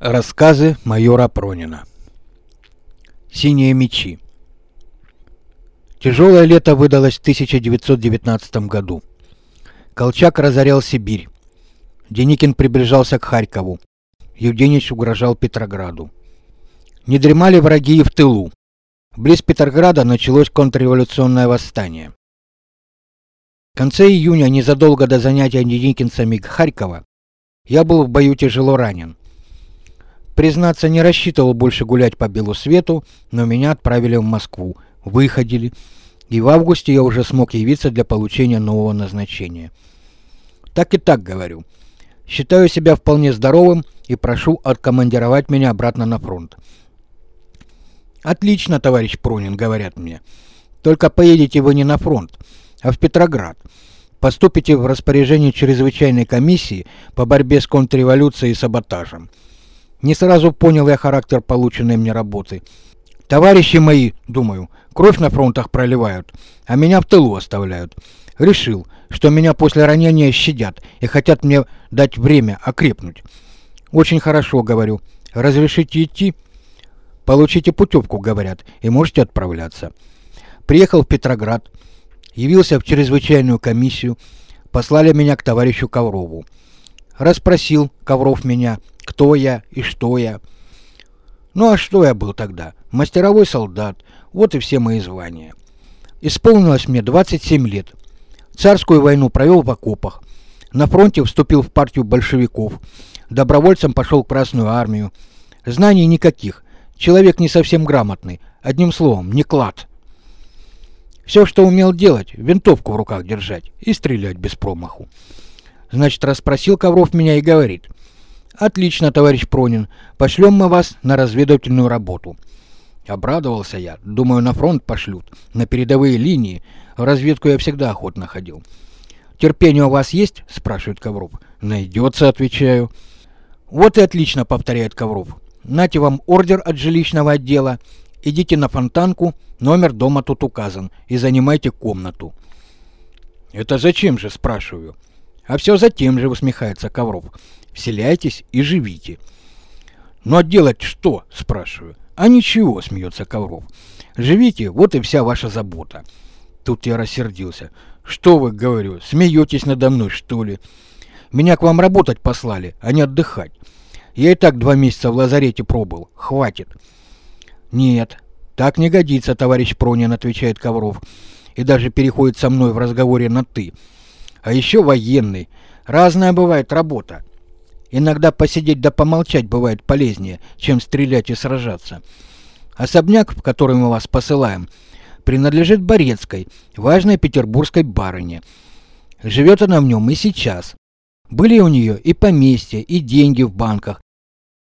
Рассказы майора Пронина Синие мечи Тяжелое лето выдалось в 1919 году. Колчак разорял Сибирь. Деникин приближался к Харькову. Евгеньевич угрожал Петрограду. Не дремали враги и в тылу. Близ Петрограда началось контрреволюционное восстание. В конце июня, незадолго до занятия деникинцами Харькова, я был в бою тяжело ранен. Признаться, не рассчитывал больше гулять по белу свету, но меня отправили в Москву, выходили, и в августе я уже смог явиться для получения нового назначения. Так и так говорю. Считаю себя вполне здоровым и прошу откомандировать меня обратно на фронт. Отлично, товарищ Пронин, говорят мне. Только поедете вы не на фронт, а в Петроград. Поступите в распоряжение чрезвычайной комиссии по борьбе с контрреволюцией и саботажем. Не сразу понял я характер полученной мне работы. Товарищи мои, думаю, кровь на фронтах проливают, а меня в тылу оставляют. Решил, что меня после ранения щадят и хотят мне дать время окрепнуть. Очень хорошо, говорю. Разрешите идти? Получите путевку, говорят, и можете отправляться. Приехал в Петроград, явился в чрезвычайную комиссию, послали меня к товарищу Коврову. Расспросил Ковров меня, кто я и что я. Ну а что я был тогда? Мастеровой солдат. Вот и все мои звания. Исполнилось мне 27 лет. Царскую войну провел в окопах. На фронте вступил в партию большевиков. Добровольцем пошел в Красную армию. Знаний никаких. Человек не совсем грамотный. Одним словом, не клад. Все, что умел делать, винтовку в руках держать и стрелять без промаху. Значит, расспросил Ковров меня и говорит. Отлично, товарищ Пронин. Пошлем мы вас на разведывательную работу. Обрадовался я. Думаю, на фронт пошлют, на передовые линии. В разведку я всегда охотно ходил. Терпение у вас есть? спрашивает Ковров. Найдется, отвечаю. Вот и отлично, повторяет Ковров. Нате вам ордер от жилищного отдела. Идите на фонтанку, номер дома тут указан, и занимайте комнату. Это зачем же, спрашиваю. А все за тем же, усмехается Ковров. Вселяйтесь и живите. Ну а делать что, спрашиваю. А ничего, смеется Ковров. Живите, вот и вся ваша забота. Тут я рассердился. Что вы, говорю, смеетесь надо мной, что ли? Меня к вам работать послали, а не отдыхать. Я и так два месяца в лазарете пробыл. Хватит. Нет, так не годится, товарищ Пронин, отвечает Ковров. И даже переходит со мной в разговоре на «ты». А еще военный. Разная бывает работа. Иногда посидеть да помолчать бывает полезнее, чем стрелять и сражаться. Особняк, в который мы вас посылаем, принадлежит Борецкой, важной петербургской барыне. Живет она в нем и сейчас. Были у нее и поместье, и деньги в банках.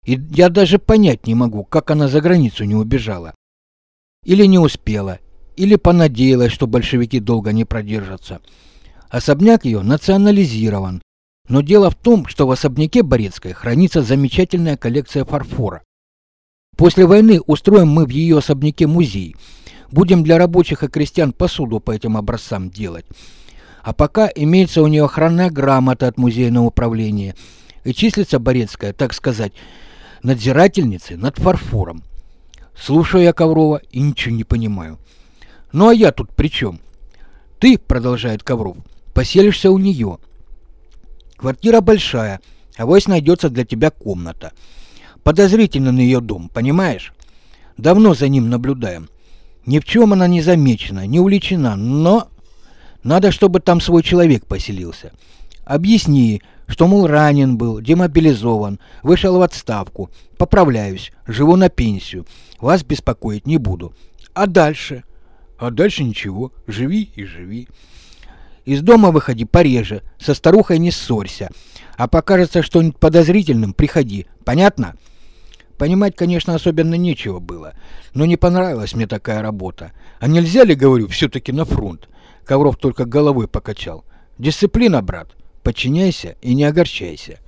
И я даже понять не могу, как она за границу не убежала. Или не успела, или понадеялась, что большевики долго не продержатся. Особняк ее национализирован. Но дело в том, что в особняке Борецкой хранится замечательная коллекция фарфора. После войны устроим мы в ее особняке музей. Будем для рабочих и крестьян посуду по этим образцам делать. А пока имеется у нее охранная грамота от музейного управления. И числится Борецкая, так сказать, надзирательницей над фарфором. Слушаю я Коврова и ничего не понимаю. Ну а я тут при чем? Ты, продолжает Ковров, поселишься у нее. Квартира большая, а вось найдется для тебя комната. Подозрительно на ее дом, понимаешь? Давно за ним наблюдаем. Ни в чем она не замечена, не увлечена, но... Надо, чтобы там свой человек поселился. Объясни, что, мол, ранен был, демобилизован, вышел в отставку, поправляюсь, живу на пенсию, вас беспокоить не буду. А дальше? А дальше ничего, живи и живи. Из дома выходи пореже, со старухой не ссорься. А покажется что-нибудь подозрительным, приходи. Понятно? Понимать, конечно, особенно нечего было. Но не понравилась мне такая работа. А нельзя ли, говорю, все-таки на фронт? Ковров только головой покачал. Дисциплина, брат. Подчиняйся и не огорчайся.